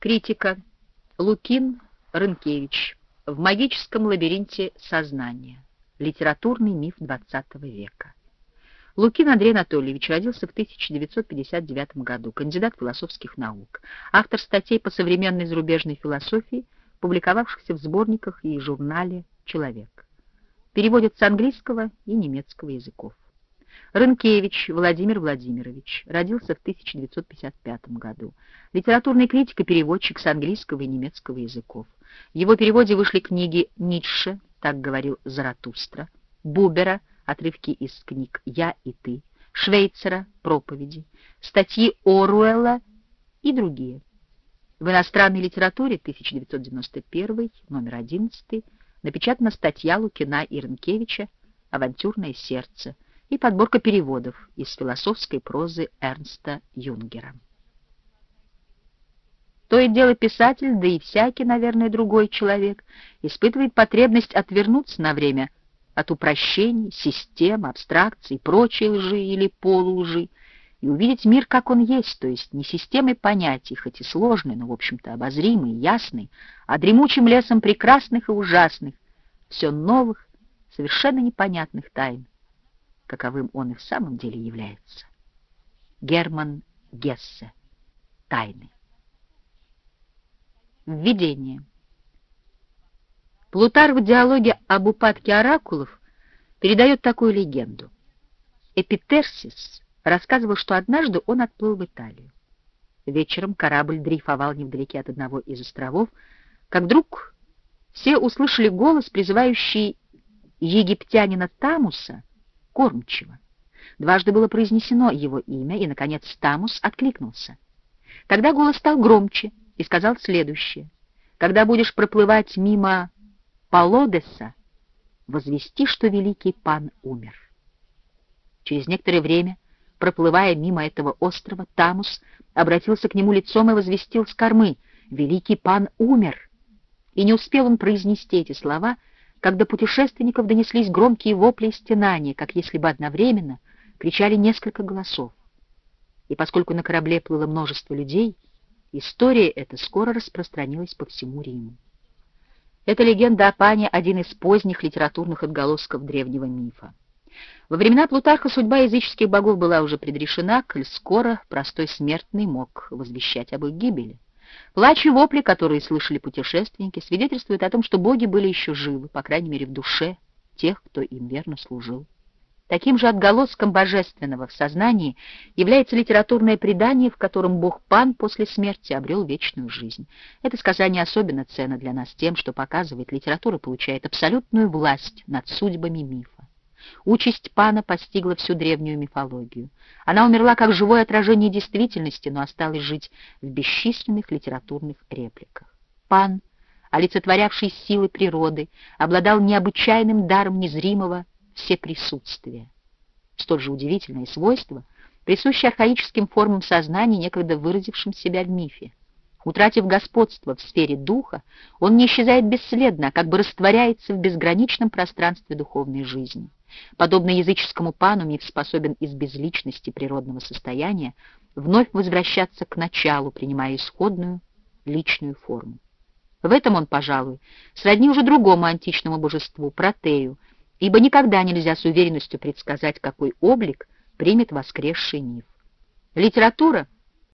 Критика. Лукин Рынкевич. В магическом лабиринте сознания. Литературный миф XX века. Лукин Андрей Анатольевич родился в 1959 году, кандидат философских наук, автор статей по современной зарубежной философии, публиковавшихся в сборниках и журнале «Человек». Переводит с английского и немецкого языков. Рынкевич Владимир Владимирович родился в 1955 году. Литературный критик и переводчик с английского и немецкого языков. В его переводе вышли книги Ницше, так говорил Заратустра, Бубера, отрывки из книг «Я и ты», Швейцера, проповеди, статьи Оруэлла и другие. В иностранной литературе 1991, номер 11, напечатана статья Лукина и Рынкевича «Авантюрное сердце», и подборка переводов из философской прозы Эрнста Юнгера. То и дело писатель, да и всякий, наверное, другой человек, испытывает потребность отвернуться на время от упрощений, систем, абстракций, прочей лжи или полулжи, и увидеть мир, как он есть, то есть не системой понятий, хоть и сложной, но, в общем-то, обозримой, ясной, а дремучим лесом прекрасных и ужасных, все новых, совершенно непонятных тайн, каковым он и в самом деле является. Герман Гессе. Тайны. Введение. Плутар в диалоге об упадке оракулов передает такую легенду. Эпитерсис рассказывал, что однажды он отплыл в Италию. Вечером корабль дрейфовал невдалеке от одного из островов, как вдруг все услышали голос, призывающий египтянина Тамуса кормчего. Дважды было произнесено его имя, и, наконец, Стамус откликнулся. Тогда голос стал громче и сказал следующее. «Когда будешь проплывать мимо Полодеса, возвести, что великий пан умер». Через некоторое время, проплывая мимо этого острова, Тамус обратился к нему лицом и возвестил с кормы «Великий пан умер». И не успел он произнести эти слова — когда путешественников донеслись громкие вопли и стенания, как если бы одновременно кричали несколько голосов. И поскольку на корабле плыло множество людей, история эта скоро распространилась по всему Риму. Эта легенда о пане — один из поздних литературных отголосков древнего мифа. Во времена Плутарха судьба языческих богов была уже предрешена, коль скоро простой смертный мог возвещать об их гибели. Плач и вопли, которые слышали путешественники, свидетельствуют о том, что боги были еще живы, по крайней мере в душе тех, кто им верно служил. Таким же отголоском божественного в сознании является литературное предание, в котором бог Пан после смерти обрел вечную жизнь. Это сказание особенно ценно для нас тем, что показывает, литература получает абсолютную власть над судьбами мифа. Участь пана постигла всю древнюю мифологию. Она умерла как живое отражение действительности, но осталась жить в бесчисленных литературных репликах. Пан, олицетворявший силы природы, обладал необычайным даром незримого всеприсутствия. Столь же удивительное свойство присуще архаическим формам сознания, некогда выразившим себя в мифе. Утратив господство в сфере духа, он не исчезает бесследно, а как бы растворяется в безграничном пространстве духовной жизни. Подобно языческому пану, миф способен из безличности природного состояния вновь возвращаться к началу, принимая исходную личную форму. В этом он, пожалуй, сродни уже другому античному божеству, Протею, ибо никогда нельзя с уверенностью предсказать, какой облик примет воскресший миф. Литература —